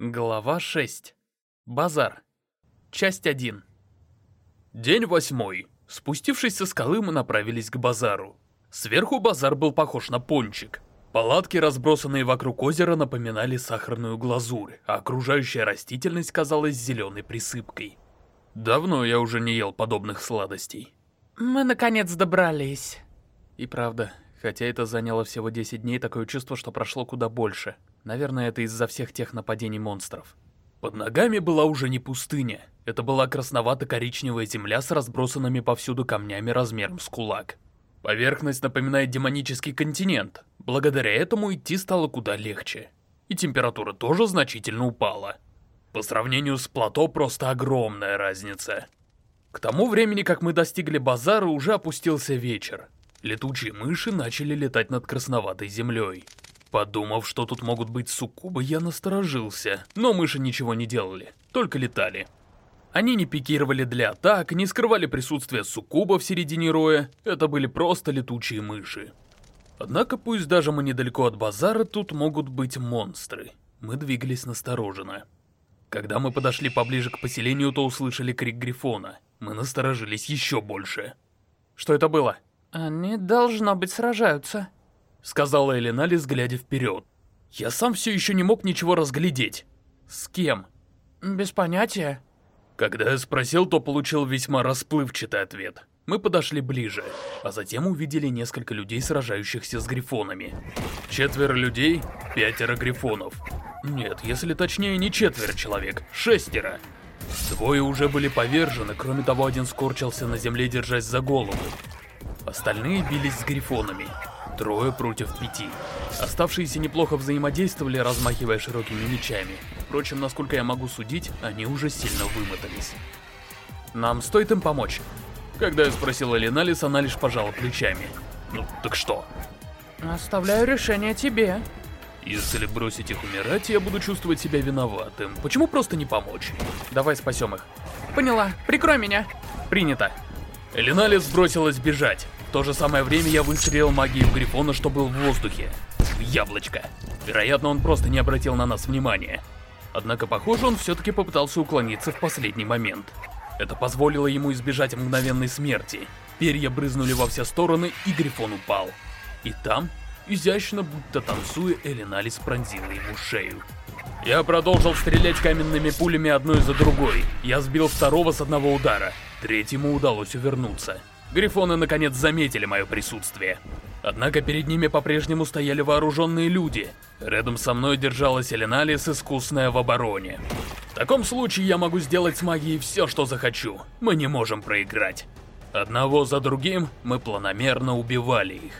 Глава 6. Базар. Часть 1. День восьмой. Спустившись со скалы, мы направились к базару. Сверху базар был похож на пончик. Палатки, разбросанные вокруг озера, напоминали сахарную глазурь, а окружающая растительность казалась зеленой присыпкой. Давно я уже не ел подобных сладостей. Мы наконец добрались. И правда, хотя это заняло всего 10 дней, такое чувство, что прошло куда больше. Наверное, это из-за всех тех нападений монстров. Под ногами была уже не пустыня. Это была красновато-коричневая земля с разбросанными повсюду камнями размером с кулак. Поверхность напоминает демонический континент. Благодаря этому идти стало куда легче. И температура тоже значительно упала. По сравнению с плато просто огромная разница. К тому времени, как мы достигли базара, уже опустился вечер. Летучие мыши начали летать над красноватой землей. Подумав, что тут могут быть суккубы, я насторожился, но мыши ничего не делали, только летали. Они не пикировали для атак, не скрывали присутствие суккуба в середине роя, это были просто летучие мыши. Однако, пусть даже мы недалеко от базара, тут могут быть монстры. Мы двигались настороженно. Когда мы подошли поближе к поселению, то услышали крик Грифона. Мы насторожились еще больше. Что это было? Они, должно быть, сражаются. — сказала Элиналис, глядя вперед. Я сам все еще не мог ничего разглядеть. С кем? Без понятия. Когда я спросил, то получил весьма расплывчатый ответ. Мы подошли ближе, а затем увидели несколько людей, сражающихся с грифонами. Четверо людей, пятеро грифонов. Нет, если точнее, не четверо человек, шестеро. Двое уже были повержены, кроме того, один скорчился на земле, держась за голову. Остальные бились с грифонами. Трое против пяти. Оставшиеся неплохо взаимодействовали, размахивая широкими мечами. Впрочем, насколько я могу судить, они уже сильно вымотались. Нам стоит им помочь? Когда я спросил Элиналис, она лишь пожала плечами. Ну, так что? Оставляю решение тебе. Если бросить их умирать, я буду чувствовать себя виноватым. Почему просто не помочь? Давай спасем их. Поняла. Прикрой меня. Принято. Элиналис бросилась бежать. В то же самое время я выстрелил магией в Грифона, что был в воздухе. Яблочко. Вероятно, он просто не обратил на нас внимания. Однако, похоже, он все-таки попытался уклониться в последний момент. Это позволило ему избежать мгновенной смерти. Перья брызнули во все стороны, и Грифон упал. И там, изящно, будто танцуя, Элиналис пронзила ему шею. Я продолжил стрелять каменными пулями одной за другой. Я сбил второго с одного удара. Третьему удалось увернуться. Грифоны наконец заметили мое присутствие. Однако перед ними по-прежнему стояли вооруженные люди. Рядом со мной держалась Эленалис, искусная в обороне. В таком случае я могу сделать с магией все, что захочу. Мы не можем проиграть. Одного за другим мы планомерно убивали их.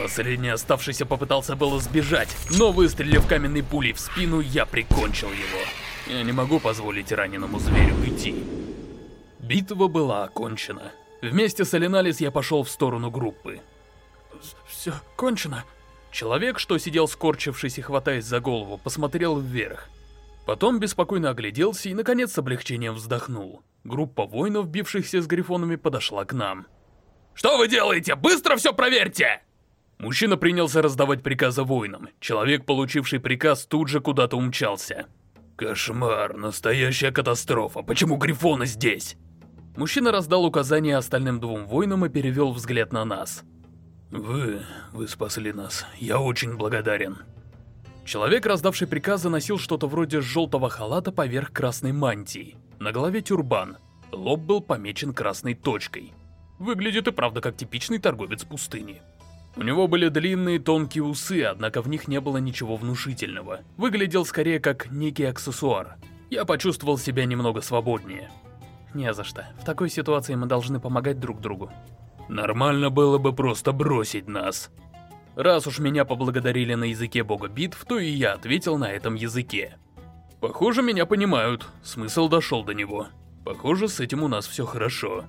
Последний оставшийся попытался было сбежать, но выстрелив каменной пулей в спину, я прикончил его. Я не могу позволить раненому зверю уйти. Битва была окончена. Вместе с Алиналис я пошел в сторону группы. Все кончено. Человек, что сидел скорчившись и хватаясь за голову, посмотрел вверх. Потом беспокойно огляделся и, наконец, с облегчением вздохнул. Группа воинов, бившихся с грифонами, подошла к нам. «Что вы делаете? Быстро все проверьте!» Мужчина принялся раздавать приказы воинам. Человек, получивший приказ, тут же куда-то умчался. «Кошмар, настоящая катастрофа. Почему грифоны здесь?» Мужчина раздал указания остальным двум воинам и перевел взгляд на нас. «Вы... вы спасли нас. Я очень благодарен». Человек, раздавший приказы, носил что-то вроде желтого халата поверх красной мантии. На голове тюрбан. Лоб был помечен красной точкой. Выглядит и правда как типичный торговец пустыни. У него были длинные тонкие усы, однако в них не было ничего внушительного. Выглядел скорее как некий аксессуар. Я почувствовал себя немного свободнее. Не за что. В такой ситуации мы должны помогать друг другу. Нормально было бы просто бросить нас. Раз уж меня поблагодарили на языке бога битв, то и я ответил на этом языке. Похоже, меня понимают. Смысл дошел до него. Похоже, с этим у нас все хорошо.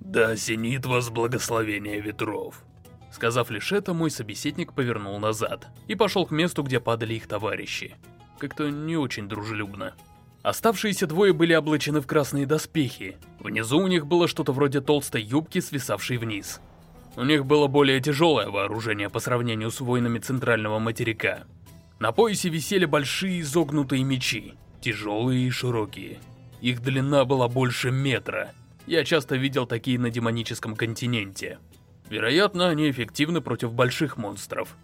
Да осенит вас благословение ветров. Сказав лишь это, мой собеседник повернул назад и пошел к месту, где падали их товарищи. Как-то не очень дружелюбно. Оставшиеся двое были облачены в красные доспехи. Внизу у них было что-то вроде толстой юбки, свисавшей вниз. У них было более тяжелое вооружение по сравнению с воинами центрального материка. На поясе висели большие изогнутые мечи, тяжелые и широкие. Их длина была больше метра. Я часто видел такие на демоническом континенте. Вероятно, они эффективны против больших монстров.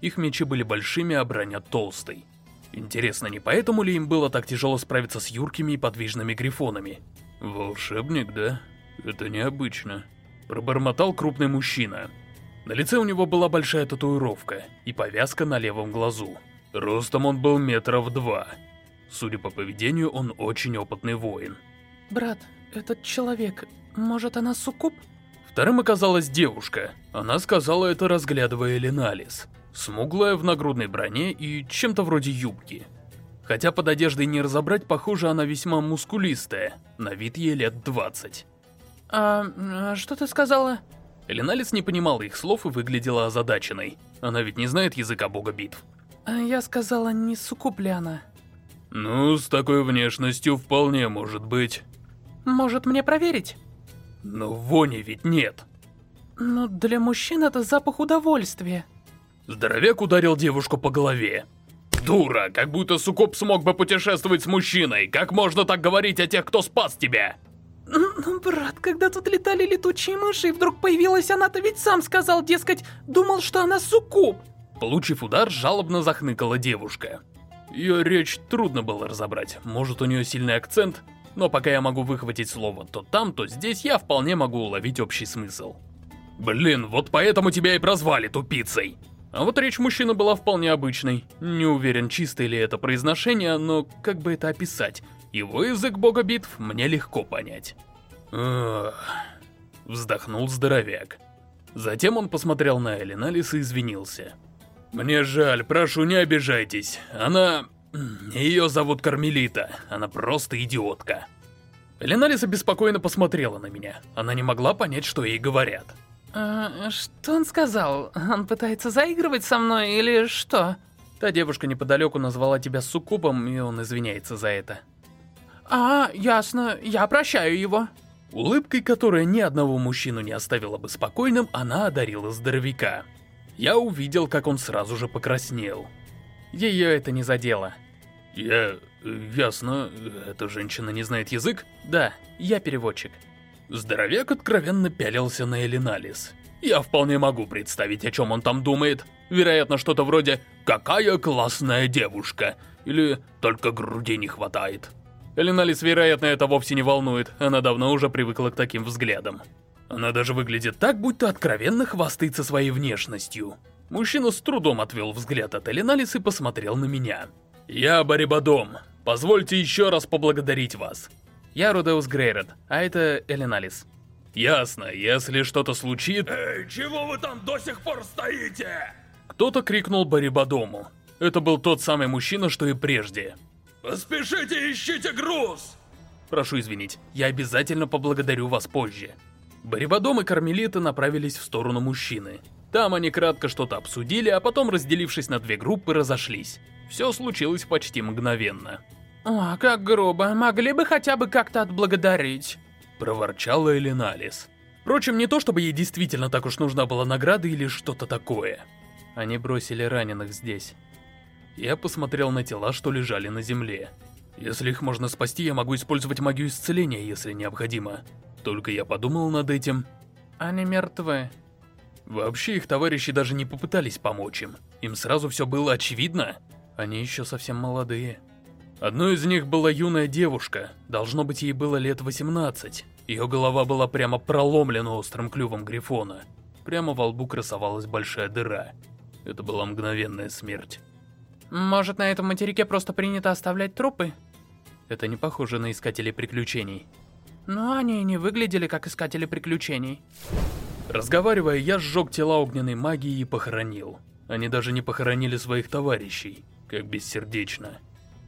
Их мечи были большими, а броня толстой. Интересно, не поэтому ли им было так тяжело справиться с юркими и подвижными грифонами? Волшебник, да? Это необычно. Пробормотал крупный мужчина. На лице у него была большая татуировка и повязка на левом глазу. Ростом он был метров два. Судя по поведению, он очень опытный воин. Брат, этот человек, может она суккуб? Вторым оказалась девушка. Она сказала это, разглядывая Леналис. Смуглая в нагрудной броне и чем-то вроде юбки. Хотя под одеждой не разобрать, похоже, она весьма мускулистая. На вид ей лет 20. А, а что ты сказала? Леналис не понимала их слов и выглядела озадаченной. Она ведь не знает языка бога битв. А я сказала, не она? Ну, с такой внешностью вполне может быть. Может мне проверить? Но вони ведь нет. Ну, для мужчин это запах удовольствия. Здоровяк ударил девушку по голове. Дура, как будто Сукоп смог бы путешествовать с мужчиной. Как можно так говорить о тех, кто спас тебя? Ну, брат, когда тут летали летучие мыши, и вдруг появилась она, то ведь сам сказал, дескать, думал, что она суккуб. Получив удар, жалобно захныкала девушка. Ее речь трудно было разобрать, может у нее сильный акцент, но пока я могу выхватить слово то там, то здесь, я вполне могу уловить общий смысл. Блин, вот поэтому тебя и прозвали тупицей. А вот речь мужчины была вполне обычной. Не уверен, чистое ли это произношение, но как бы это описать? Его язык бога битв мне легко понять. Ugh. Вздохнул здоровяк. Затем он посмотрел на Элиналис и извинился. «Мне жаль, прошу, не обижайтесь. Она... Ее зовут Кармелита. Она просто идиотка». Элиналис обеспокоенно посмотрела на меня. Она не могла понять, что ей говорят. А, что он сказал? Он пытается заигрывать со мной или что? Та девушка неподалеку назвала тебя суккубом, и он извиняется за это. А, ясно. Я прощаю его. Улыбкой, которая ни одного мужчину не оставила бы спокойным, она одарила здоровяка. Я увидел, как он сразу же покраснел. Ее это не задело. Я... ясно. Эта женщина не знает язык? Да, я переводчик. Здоровяк откровенно пялился на Элиналис. Я вполне могу представить, о чем он там думает. Вероятно, что-то вроде «Какая классная девушка!» или «Только груди не хватает». Элиналис, вероятно, это вовсе не волнует, она давно уже привыкла к таким взглядам. Она даже выглядит так, будто откровенно хвастается своей внешностью. Мужчина с трудом отвел взгляд от Элиналис и посмотрел на меня. «Я Барибадом. Позвольте еще раз поблагодарить вас. Я Рудеус Грейрот, а это Эленалис. Ясно, если что-то случится... Эй, чего вы там до сих пор стоите? Кто-то крикнул Барибадому. Это был тот самый мужчина, что и прежде. Поспешите, ищите груз! Прошу извинить, я обязательно поблагодарю вас позже. Барибадом и Кармелита направились в сторону мужчины. Там они кратко что-то обсудили, а потом, разделившись на две группы, разошлись. Все случилось почти мгновенно. «О, как грубо. Могли бы хотя бы как-то отблагодарить», — проворчала Элиналис. Впрочем, не то чтобы ей действительно так уж нужна была награда или что-то такое. Они бросили раненых здесь. Я посмотрел на тела, что лежали на земле. Если их можно спасти, я могу использовать магию исцеления, если необходимо. Только я подумал над этим. Они мертвы. Вообще, их товарищи даже не попытались помочь им. Им сразу все было очевидно. Они еще совсем молодые. Одной из них была юная девушка, должно быть ей было лет 18. Ее голова была прямо проломлена острым клювом Грифона. Прямо во лбу красовалась большая дыра. Это была мгновенная смерть. Может, на этом материке просто принято оставлять трупы? Это не похоже на искателей приключений. Но они не выглядели как искатели приключений. Разговаривая, я сжег тела огненной магии и похоронил. Они даже не похоронили своих товарищей, как бессердечно.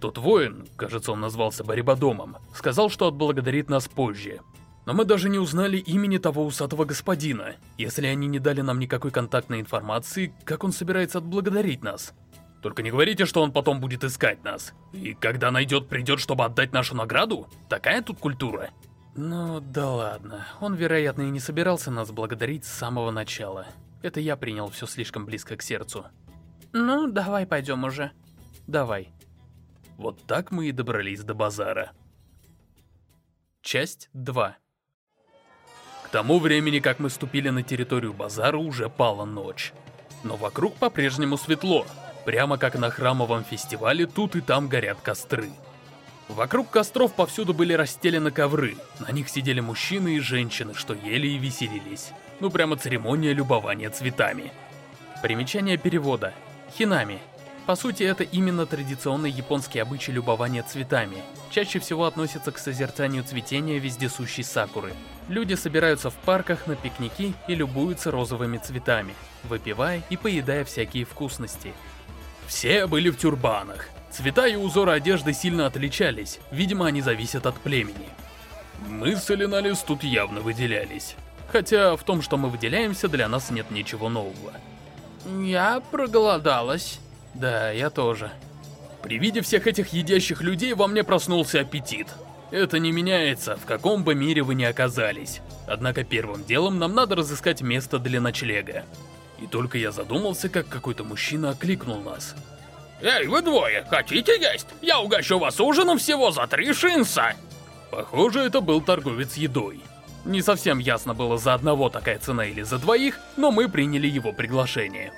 Тот воин, кажется, он назвался Барибадомом, сказал, что отблагодарит нас позже. Но мы даже не узнали имени того усатого господина. Если они не дали нам никакой контактной информации, как он собирается отблагодарить нас? Только не говорите, что он потом будет искать нас. И когда найдет, придет, чтобы отдать нашу награду? Такая тут культура. Ну, да ладно. Он, вероятно, и не собирался нас благодарить с самого начала. Это я принял все слишком близко к сердцу. Ну, давай пойдем уже. Давай. Вот так мы и добрались до базара. Часть 2 К тому времени, как мы ступили на территорию базара, уже пала ночь. Но вокруг по-прежнему светло. Прямо как на храмовом фестивале, тут и там горят костры. Вокруг костров повсюду были расстелены ковры. На них сидели мужчины и женщины, что ели и веселились. Ну прямо церемония любования цветами. Примечание перевода. Хинами. По сути, это именно традиционный японский обычай любования цветами. Чаще всего относится к созерцанию цветения вездесущей сакуры. Люди собираются в парках на пикники и любуются розовыми цветами, выпивая и поедая всякие вкусности. Все были в тюрбанах. Цвета и узоры одежды сильно отличались, видимо, они зависят от племени. Мы с Элиналис тут явно выделялись. Хотя в том, что мы выделяемся, для нас нет ничего нового. Я проголодалась. Да, я тоже. При виде всех этих едящих людей во мне проснулся аппетит. Это не меняется, в каком бы мире вы ни оказались. Однако первым делом нам надо разыскать место для ночлега. И только я задумался, как какой-то мужчина окликнул нас. «Эй, вы двое, хотите есть? Я угощу вас ужином всего за три шинса!» Похоже, это был торговец едой. Не совсем ясно было, за одного такая цена или за двоих, но мы приняли его приглашение.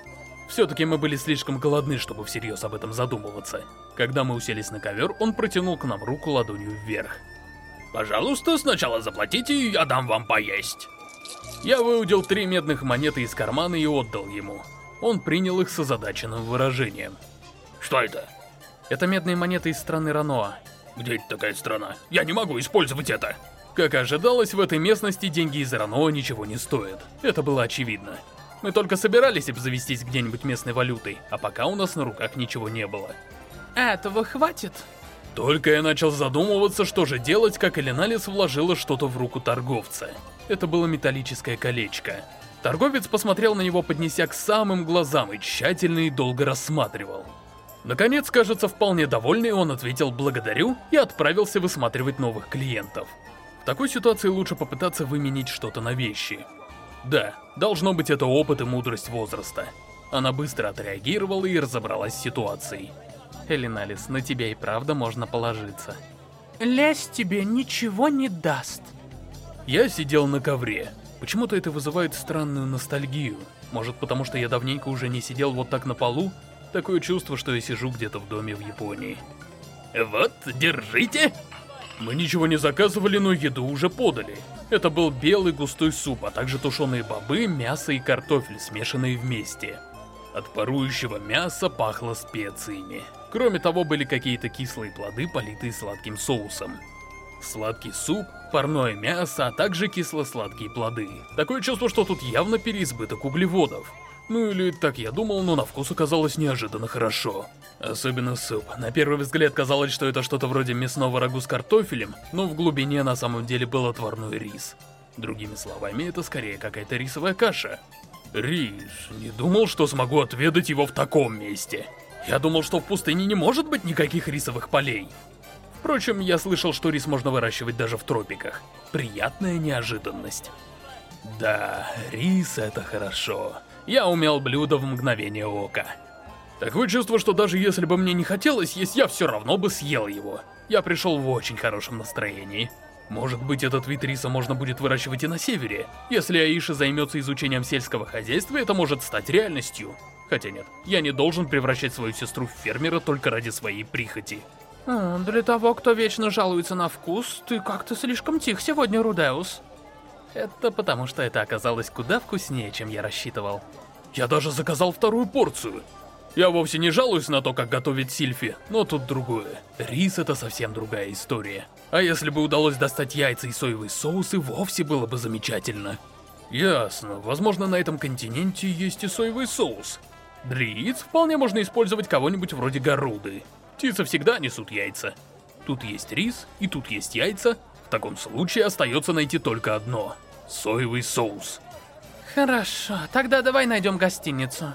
Все-таки мы были слишком голодны, чтобы всерьез об этом задумываться. Когда мы уселись на ковер, он протянул к нам руку ладонью вверх. «Пожалуйста, сначала заплатите, и я дам вам поесть». Я выудил три медных монеты из кармана и отдал ему. Он принял их с озадаченным выражением. «Что это?» Это медные монеты из страны Раноа. «Где это такая страна? Я не могу использовать это!» Как ожидалось, в этой местности деньги из Раноа ничего не стоят. Это было очевидно. Мы только собирались обзавестись где-нибудь местной валютой, а пока у нас на руках ничего не было. Этого хватит? Только я начал задумываться, что же делать, как Эленалис вложила что-то в руку торговца. Это было металлическое колечко. Торговец посмотрел на него, поднеся к самым глазам, и тщательно и долго рассматривал. Наконец, кажется, вполне довольный, он ответил «благодарю» и отправился высматривать новых клиентов. В такой ситуации лучше попытаться выменить что-то на вещи. Да, должно быть это опыт и мудрость возраста. Она быстро отреагировала и разобралась с ситуацией. Элиналис, на тебя и правда можно положиться. Лес тебе ничего не даст. Я сидел на ковре. Почему-то это вызывает странную ностальгию. Может, потому что я давненько уже не сидел вот так на полу? Такое чувство, что я сижу где-то в доме в Японии. Вот, держите. Мы ничего не заказывали, но еду уже подали. Это был белый густой суп, а также тушеные бобы, мясо и картофель, смешанные вместе. От парующего мяса пахло специями. Кроме того, были какие-то кислые плоды, политые сладким соусом. Сладкий суп, парное мясо, а также кисло-сладкие плоды. Такое чувство, что тут явно переизбыток углеводов. Ну или так я думал, но на вкус оказалось неожиданно хорошо. Особенно суп. На первый взгляд казалось, что это что-то вроде мясного рагу с картофелем, но в глубине на самом деле был отварной рис. Другими словами, это скорее какая-то рисовая каша. Рис. Не думал, что смогу отведать его в таком месте. Я думал, что в пустыне не может быть никаких рисовых полей. Впрочем, я слышал, что рис можно выращивать даже в тропиках. Приятная неожиданность. Да, рис это хорошо. Я умел блюдо в мгновение ока. Такое чувство, что даже если бы мне не хотелось есть, я все равно бы съел его. Я пришел в очень хорошем настроении. Может быть, этот вид риса можно будет выращивать и на севере. Если Аиша займется изучением сельского хозяйства, это может стать реальностью. Хотя нет, я не должен превращать свою сестру в фермера только ради своей прихоти. Для того, кто вечно жалуется на вкус, ты как-то слишком тих сегодня, Рудеус. Это потому, что это оказалось куда вкуснее, чем я рассчитывал. Я даже заказал вторую порцию. Я вовсе не жалуюсь на то, как готовить Сильфи, но тут другое. Рис — это совсем другая история. А если бы удалось достать яйца и соевый соус, и вовсе было бы замечательно. Ясно, возможно, на этом континенте есть и соевый соус. Для вполне можно использовать кого-нибудь вроде Горуды. Птицы всегда несут яйца. Тут есть рис, и тут есть яйца. В таком случае остается найти только одно — соевый соус. Хорошо, тогда давай найдем гостиницу.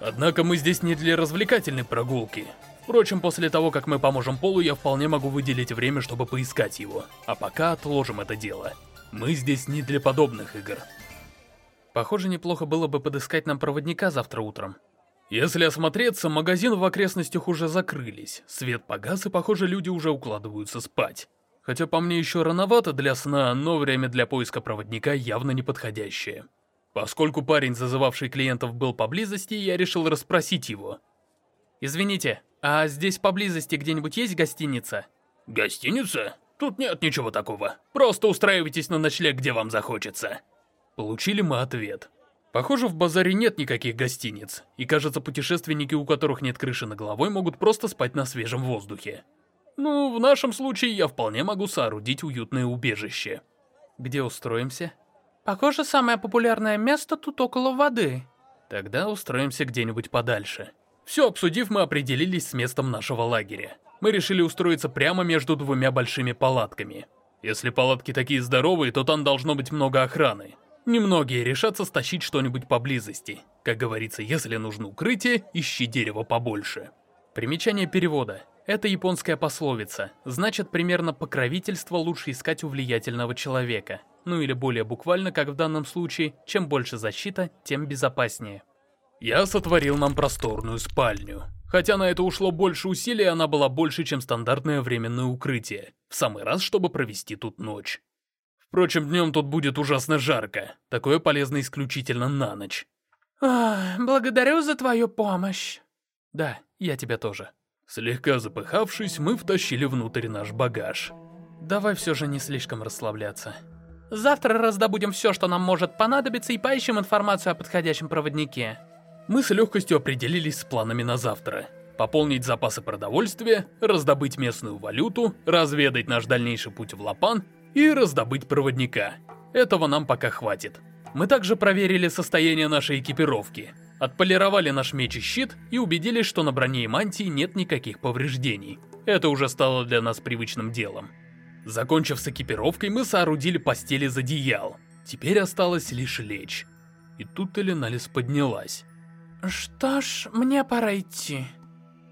Однако мы здесь не для развлекательной прогулки. Впрочем, после того, как мы поможем Полу, я вполне могу выделить время, чтобы поискать его. А пока отложим это дело. Мы здесь не для подобных игр. Похоже, неплохо было бы подыскать нам проводника завтра утром. Если осмотреться, магазины в окрестностях уже закрылись, свет погас и, похоже, люди уже укладываются спать. Хотя по мне еще рановато для сна, но время для поиска проводника явно неподходящее. Поскольку парень, зазывавший клиентов, был поблизости, я решил расспросить его. «Извините, а здесь поблизости где-нибудь есть гостиница?» «Гостиница? Тут нет ничего такого. Просто устраивайтесь на ночлег, где вам захочется». Получили мы ответ. Похоже, в базаре нет никаких гостиниц, и кажется, путешественники, у которых нет крыши над головой, могут просто спать на свежем воздухе. Ну, в нашем случае я вполне могу соорудить уютное убежище. Где устроимся? Похоже, самое популярное место тут около воды. Тогда устроимся где-нибудь подальше. Все обсудив, мы определились с местом нашего лагеря. Мы решили устроиться прямо между двумя большими палатками. Если палатки такие здоровые, то там должно быть много охраны. Немногие решатся стащить что-нибудь поблизости. Как говорится, если нужно укрытие, ищи дерево побольше. Примечание перевода. Это японская пословица. Значит, примерно покровительство лучше искать у влиятельного человека. Ну или более буквально, как в данном случае, чем больше защита, тем безопаснее. Я сотворил нам просторную спальню. Хотя на это ушло больше усилий, она была больше, чем стандартное временное укрытие. В самый раз, чтобы провести тут ночь. Впрочем, днем тут будет ужасно жарко. Такое полезно исключительно на ночь. Ох, благодарю за твою помощь. Да, я тебя тоже. Слегка запыхавшись, мы втащили внутрь наш багаж. Давай все же не слишком расслабляться. Завтра раздобудем все, что нам может понадобиться, и поищем информацию о подходящем проводнике. Мы с легкостью определились с планами на завтра. Пополнить запасы продовольствия, раздобыть местную валюту, разведать наш дальнейший путь в Лапан и раздобыть проводника. Этого нам пока хватит. Мы также проверили состояние нашей экипировки, отполировали наш меч и щит и убедились, что на броне и мантии нет никаких повреждений. Это уже стало для нас привычным делом. Закончив с экипировкой, мы соорудили постель из одеял. Теперь осталось лишь лечь. И тут Эленалис поднялась. «Что ж, мне пора идти».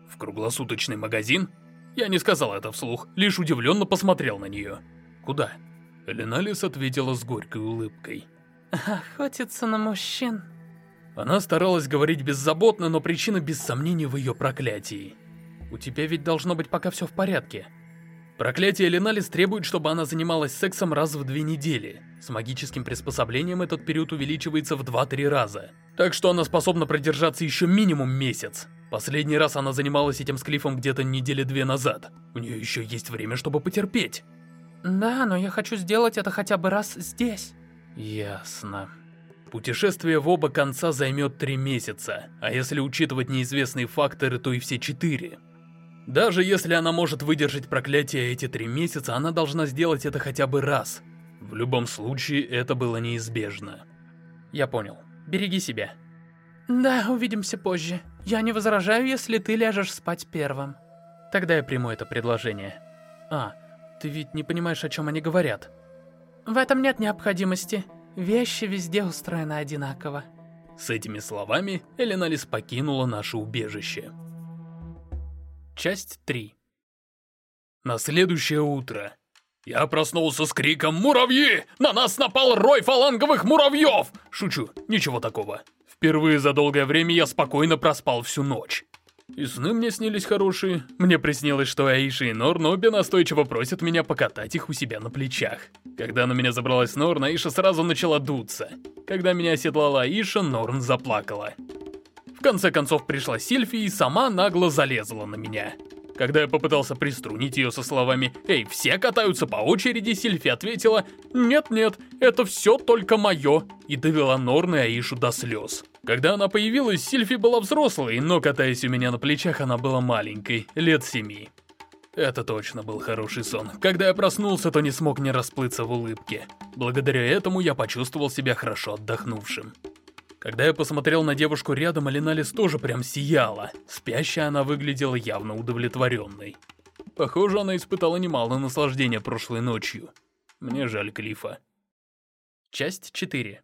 «В круглосуточный магазин?» Я не сказал это вслух, лишь удивленно посмотрел на нее. «Куда?» Леналис ответила с горькой улыбкой. «Охотиться на мужчин». Она старалась говорить беззаботно, но причина без сомнений в ее проклятии. «У тебя ведь должно быть пока все в порядке». Проклятие Леналис требует, чтобы она занималась сексом раз в две недели. С магическим приспособлением этот период увеличивается в 2-3 раза. Так что она способна продержаться еще минимум месяц. Последний раз она занималась этим с Клиффом где-то недели две назад. У нее еще есть время, чтобы потерпеть. Да, но я хочу сделать это хотя бы раз здесь. Ясно. Путешествие в оба конца займет три месяца, а если учитывать неизвестные факторы, то и все четыре. Даже если она может выдержать проклятие эти три месяца, она должна сделать это хотя бы раз. В любом случае, это было неизбежно. Я понял. Береги себя. Да, увидимся позже. Я не возражаю, если ты ляжешь спать первым. Тогда я приму это предложение. А, ты ведь не понимаешь, о чем они говорят. В этом нет необходимости. Вещи везде устроены одинаково. С этими словами Эленалис покинула наше убежище. Часть 3 На следующее утро я проснулся с криком «Муравьи! На нас напал рой фаланговых муравьев!» Шучу, ничего такого. Впервые за долгое время я спокойно проспал всю ночь. И сны мне снились хорошие. Мне приснилось, что Аиша и Норн обе настойчиво просят меня покатать их у себя на плечах. Когда на меня забралась Норн, Аиша сразу начала дуться. Когда меня оседлала Аиша, Норн заплакала. В конце концов пришла Сильфи и сама нагло залезла на меня. Когда я попытался приструнить ее со словами «Эй, все катаются по очереди», Сильфи ответила «Нет-нет, это все только мое» и довела Норн и Аишу до слез. Когда она появилась, Сильфи была взрослой, но катаясь у меня на плечах, она была маленькой, лет семи. Это точно был хороший сон. Когда я проснулся, то не смог не расплыться в улыбке. Благодаря этому я почувствовал себя хорошо отдохнувшим. Когда я посмотрел на девушку рядом, Алиналис тоже прям сияла. Спящая она выглядела явно удовлетворенной. Похоже, она испытала немало наслаждения прошлой ночью. Мне жаль Клифа. Часть 4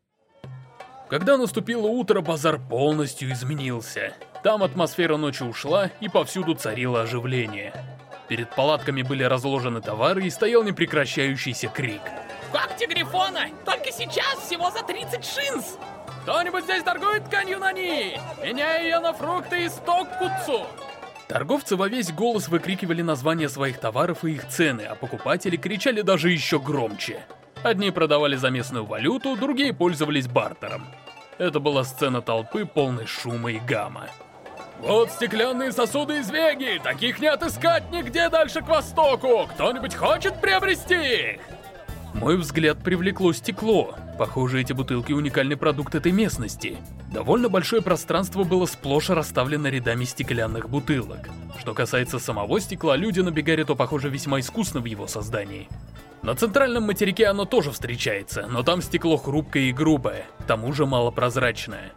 когда наступило утро, базар полностью изменился. Там атмосфера ночи ушла, и повсюду царило оживление. Перед палатками были разложены товары, и стоял непрекращающийся крик. Когти Грифона! Только сейчас всего за 30 шинс! Кто-нибудь здесь торгует тканью нани? Меняю ее на фрукты и стоккуцу. Торговцы во весь голос выкрикивали названия своих товаров и их цены, а покупатели кричали даже еще громче. Одни продавали за местную валюту, другие пользовались бартером. Это была сцена толпы, полной шума и гамма. Вот стеклянные сосуды из Веги, таких не отыскать нигде дальше к востоку. Кто-нибудь хочет приобрести их? Мой взгляд привлекло стекло. Похоже, эти бутылки уникальный продукт этой местности. Довольно большое пространство было сплошь расставлено рядами стеклянных бутылок. Что касается самого стекла, люди на Бегаре то, похоже, весьма искусно в его создании. На центральном материке оно тоже встречается, но там стекло хрупкое и грубое, к тому же малопрозрачное.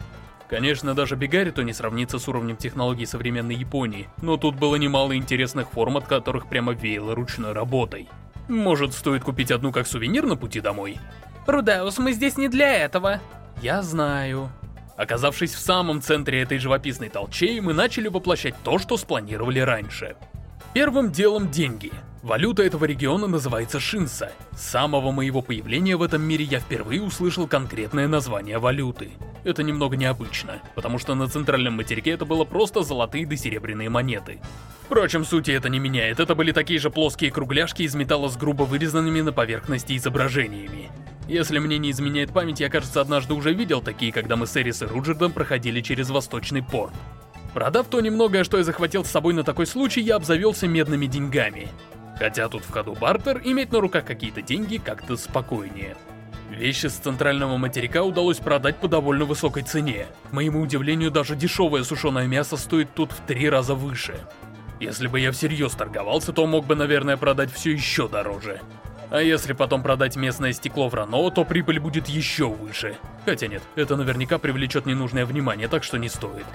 Конечно, даже Бегарито не сравнится с уровнем технологий современной Японии, но тут было немало интересных форм, от которых прямо веяло ручной работой. Может, стоит купить одну как сувенир на пути домой? Рудеус, мы здесь не для этого. Я знаю. Оказавшись в самом центре этой живописной толчей, мы начали воплощать то, что спланировали раньше. Первым делом деньги. Валюта этого региона называется шинса. С самого моего появления в этом мире я впервые услышал конкретное название валюты. Это немного необычно, потому что на центральном материке это было просто золотые да серебряные монеты. Впрочем, сути это не меняет, это были такие же плоские кругляшки из металла с грубо вырезанными на поверхности изображениями. Если мне не изменяет память, я, кажется, однажды уже видел такие, когда мы с Эрис и Руджердом проходили через Восточный порт. Продав то немногое, что я захватил с собой на такой случай, я обзавелся медными деньгами. Хотя тут в ходу бартер, иметь на руках какие-то деньги как-то спокойнее. Вещи с центрального материка удалось продать по довольно высокой цене. К моему удивлению, даже дешевое сушеное мясо стоит тут в три раза выше. Если бы я всерьез торговался, то мог бы, наверное, продать все еще дороже. А если потом продать местное стекло в Рано, то прибыль будет еще выше. Хотя нет, это наверняка привлечет ненужное внимание, так что не стоит.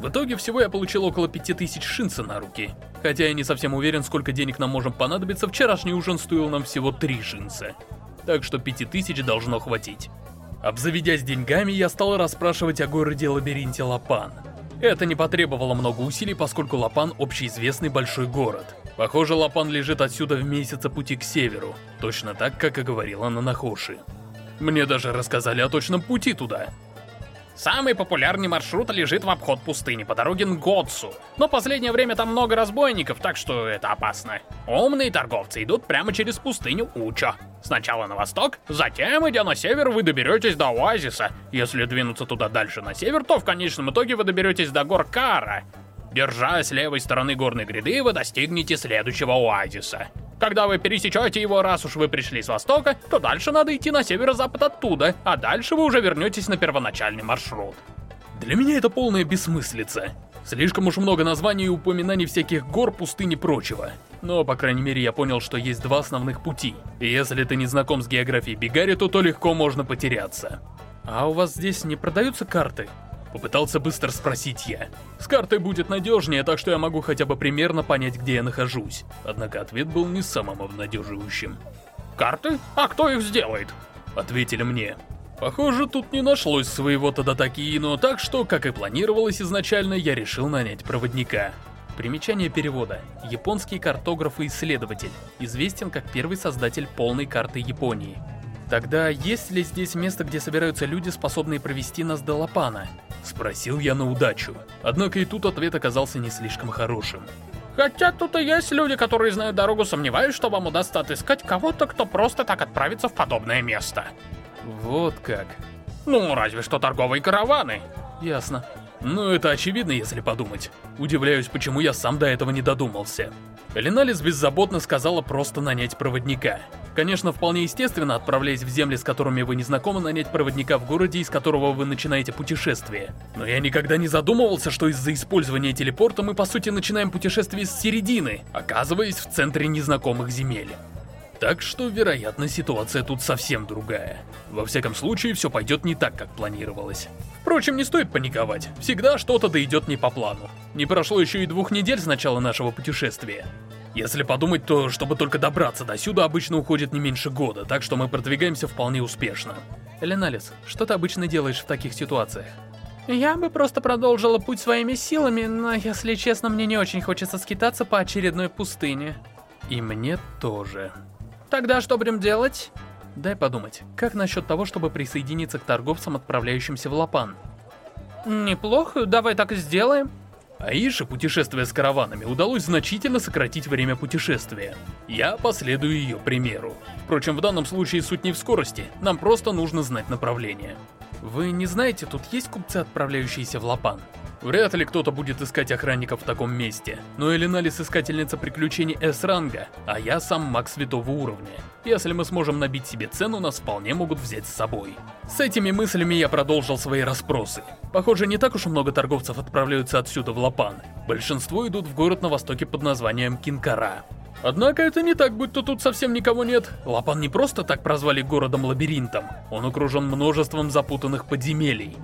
В итоге всего я получил около 5000 шинса на руки. Хотя я не совсем уверен, сколько денег нам может понадобиться, вчерашний ужин стоил нам всего 3 шинса. Так что 5000 должно хватить. Обзаведясь деньгами, я стал расспрашивать о городе-лабиринте Лапан. Это не потребовало много усилий, поскольку Лапан – общеизвестный большой город. Похоже, Лапан лежит отсюда в месяце пути к северу, точно так, как и говорила Нанахоши. Мне даже рассказали о точном пути туда. Самый популярный маршрут лежит в обход пустыни по дороге Нготсу. Но последнее время там много разбойников, так что это опасно. Умные торговцы идут прямо через пустыню Уча. Сначала на восток, затем, идя на север, вы доберетесь до оазиса. Если двинуться туда дальше на север, то в конечном итоге вы доберетесь до гор Кара. Держась левой стороны горной гряды, вы достигнете следующего оазиса. Когда вы пересечете его, раз уж вы пришли с востока, то дальше надо идти на северо-запад оттуда, а дальше вы уже вернетесь на первоначальный маршрут. Для меня это полная бессмыслица. Слишком уж много названий и упоминаний всяких гор, пустынь и прочего. Но, по крайней мере, я понял, что есть два основных пути. Если ты не знаком с географией Бигари, то, то легко можно потеряться. А у вас здесь не продаются карты? Попытался быстро спросить я. С картой будет надежнее, так что я могу хотя бы примерно понять, где я нахожусь. Однако ответ был не самым обнадеживающим. «Карты? А кто их сделает?» Ответили мне. Похоже, тут не нашлось своего Тадатакиино, так что, как и планировалось изначально, я решил нанять проводника. Примечание перевода. Японский картограф и исследователь. Известен как первый создатель полной карты Японии. Тогда есть ли здесь место, где собираются люди, способные провести нас до Лапана? Спросил я на удачу. Однако и тут ответ оказался не слишком хорошим. Хотя тут и есть люди, которые знают дорогу, сомневаюсь, что вам удастся отыскать кого-то, кто просто так отправится в подобное место. Вот как. Ну, разве что торговые караваны. Ясно. Ну, это очевидно, если подумать. Удивляюсь, почему я сам до этого не додумался. Леналис беззаботно сказала просто нанять проводника. Конечно, вполне естественно, отправляясь в земли, с которыми вы не знакомы, нанять проводника в городе, из которого вы начинаете путешествие. Но я никогда не задумывался, что из-за использования телепорта мы по сути начинаем путешествие с середины, оказываясь в центре незнакомых земель. Так что, вероятно, ситуация тут совсем другая. Во всяком случае, все пойдет не так, как планировалось. Впрочем, не стоит паниковать. Всегда что-то дойдет не по плану. Не прошло еще и двух недель с начала нашего путешествия. Если подумать, то чтобы только добраться до сюда, обычно уходит не меньше года, так что мы продвигаемся вполне успешно. Леналис, что ты обычно делаешь в таких ситуациях? Я бы просто продолжила путь своими силами, но, если честно, мне не очень хочется скитаться по очередной пустыне. И мне тоже. Тогда что будем делать? Дай подумать, как насчет того, чтобы присоединиться к торговцам, отправляющимся в Лапан? Неплохо, давай так и сделаем. Аише, путешествуя с караванами, удалось значительно сократить время путешествия. Я последую ее примеру. Впрочем, в данном случае суть не в скорости, нам просто нужно знать направление. Вы не знаете, тут есть купцы, отправляющиеся в Лапан? Вряд ли кто-то будет искать охранников в таком месте. Но Элиналис искательница приключений С-ранга, а я сам маг святого уровня. Если мы сможем набить себе цену, нас вполне могут взять с собой. С этими мыслями я продолжил свои расспросы. Похоже, не так уж много торговцев отправляются отсюда в Лапан. Большинство идут в город на востоке под названием Кинкара. Однако это не так, будто тут совсем никого нет. Лапан не просто так прозвали городом-лабиринтом. Он окружен множеством запутанных подземелий.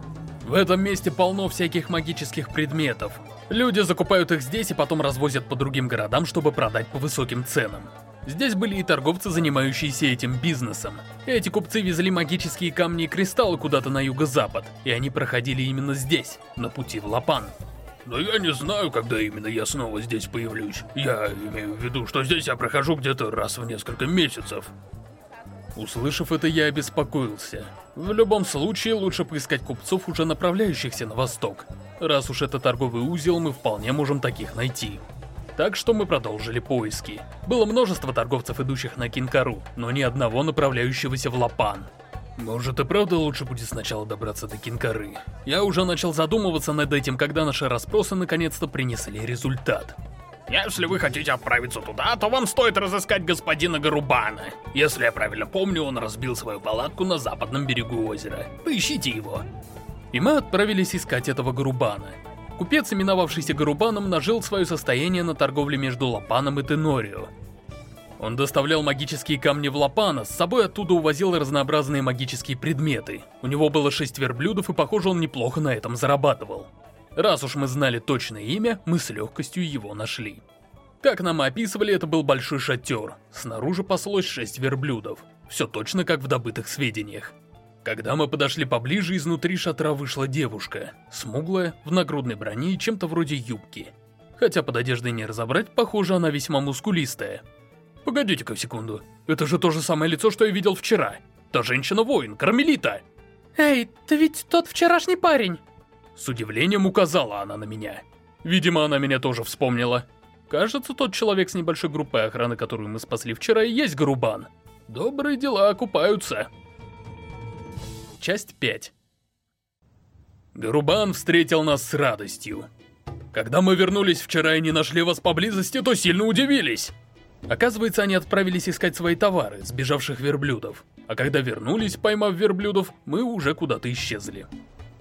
В этом месте полно всяких магических предметов. Люди закупают их здесь и потом развозят по другим городам, чтобы продать по высоким ценам. Здесь были и торговцы, занимающиеся этим бизнесом. Эти купцы везли магические камни и кристаллы куда-то на юго-запад, и они проходили именно здесь, на пути в Лапан. Но я не знаю, когда именно я снова здесь появлюсь. Я имею в виду, что здесь я прохожу где-то раз в несколько месяцев. Услышав это, я обеспокоился. В любом случае, лучше поискать купцов, уже направляющихся на восток. Раз уж это торговый узел, мы вполне можем таких найти. Так что мы продолжили поиски. Было множество торговцев, идущих на Кинкару, но ни одного направляющегося в Лапан. Может и правда лучше будет сначала добраться до Кинкары. Я уже начал задумываться над этим, когда наши расспросы наконец-то принесли результат. Если вы хотите отправиться туда, то вам стоит разыскать господина Гарубана. Если я правильно помню, он разбил свою палатку на западном берегу озера. Поищите его. И мы отправились искать этого Гарубана. Купец, именовавшийся Гарубаном, нажил свое состояние на торговле между Лапаном и Тенорио. Он доставлял магические камни в Лапана, с собой оттуда увозил разнообразные магические предметы. У него было шесть верблюдов, и похоже, он неплохо на этом зарабатывал. Раз уж мы знали точное имя, мы с легкостью его нашли. Как нам описывали, это был большой шатер. Снаружи паслось шесть верблюдов. Все точно как в добытых сведениях. Когда мы подошли поближе, изнутри шатра вышла девушка. Смуглая, в нагрудной броне и чем-то вроде юбки. Хотя под одеждой не разобрать, похоже, она весьма мускулистая. Погодите-ка секунду. Это же то же самое лицо, что я видел вчера. Та женщина-воин, Кармелита. Эй, ты ведь тот вчерашний парень. С удивлением указала она на меня. Видимо, она меня тоже вспомнила. Кажется, тот человек с небольшой группой охраны, которую мы спасли вчера, и есть Грубан. Добрые дела окупаются. Часть 5 Грубан встретил нас с радостью. Когда мы вернулись вчера и не нашли вас поблизости, то сильно удивились. Оказывается, они отправились искать свои товары, сбежавших верблюдов. А когда вернулись, поймав верблюдов, мы уже куда-то исчезли.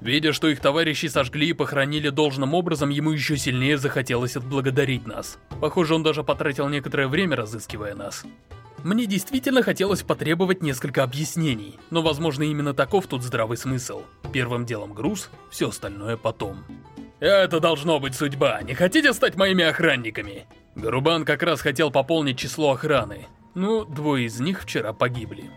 Видя, что их товарищи сожгли и похоронили должным образом, ему еще сильнее захотелось отблагодарить нас. Похоже, он даже потратил некоторое время, разыскивая нас. Мне действительно хотелось потребовать несколько объяснений, но, возможно, именно таков тут здравый смысл. Первым делом груз, все остальное потом. Это должно быть судьба, не хотите стать моими охранниками? Грубан как раз хотел пополнить число охраны. Ну, двое из них вчера погибли.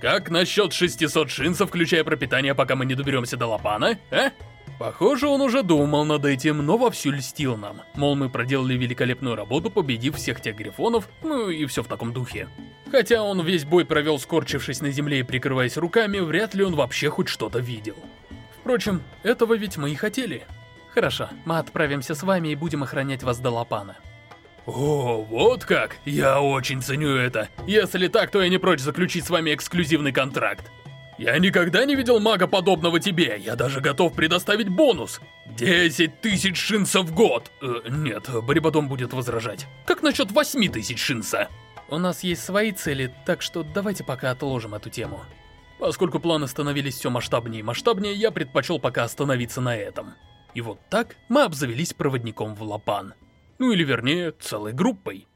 Как насчет 600 шинсов, включая пропитание, пока мы не доберемся до Лапана, а? Похоже, он уже думал над этим, но вовсю льстил нам. Мол, мы проделали великолепную работу, победив всех тех грифонов, ну и все в таком духе. Хотя он весь бой провел, скорчившись на земле и прикрываясь руками, вряд ли он вообще хоть что-то видел. Впрочем, этого ведь мы и хотели. Хорошо, мы отправимся с вами и будем охранять вас до Лапана. О, вот как! Я очень ценю это. Если так, то я не прочь заключить с вами эксклюзивный контракт. Я никогда не видел мага подобного тебе, я даже готов предоставить бонус. 10 тысяч шинса в год. Э, нет, Барибадон будет возражать. Как насчет 8 тысяч шинса? У нас есть свои цели, так что давайте пока отложим эту тему. Поскольку планы становились все масштабнее и масштабнее, я предпочел пока остановиться на этом. И вот так мы обзавелись проводником в Лапан. Ну или вернее, целой группой.